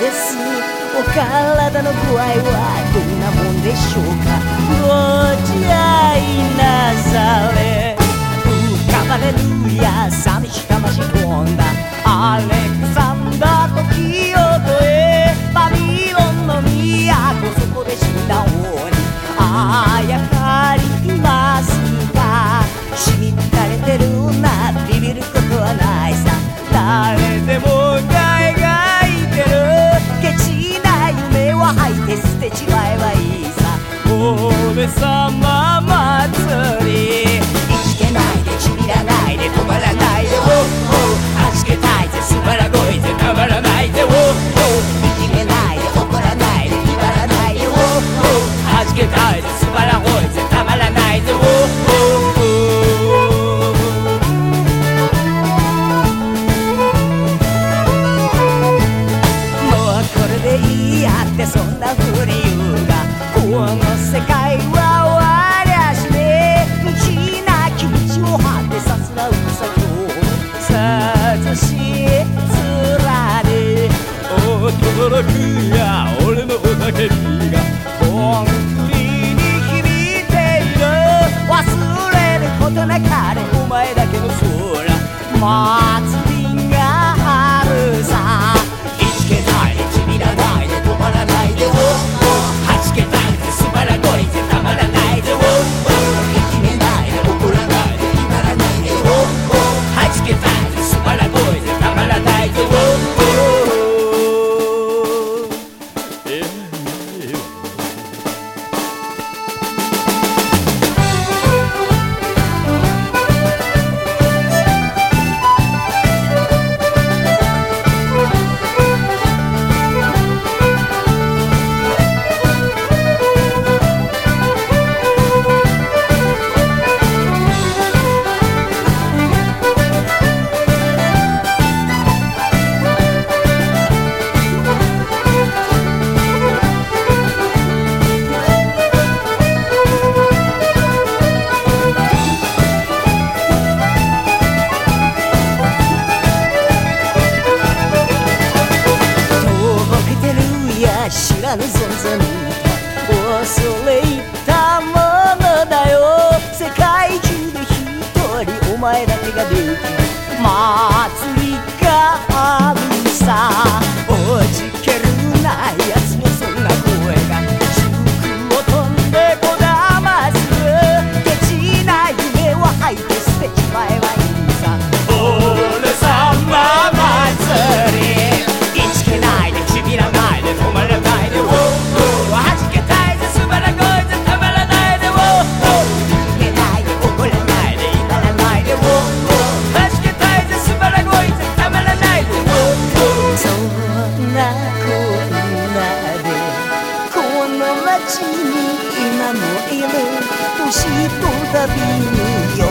です。お体の具合はどんなもんでしょうか。ャーて違えばいい叫びがコンに響いている。忘れることなかれお前だけの空。がるぞ恐れ入ったものだよ。世界中で一人お前だけができる。祭り西南某一路不喜不得比你有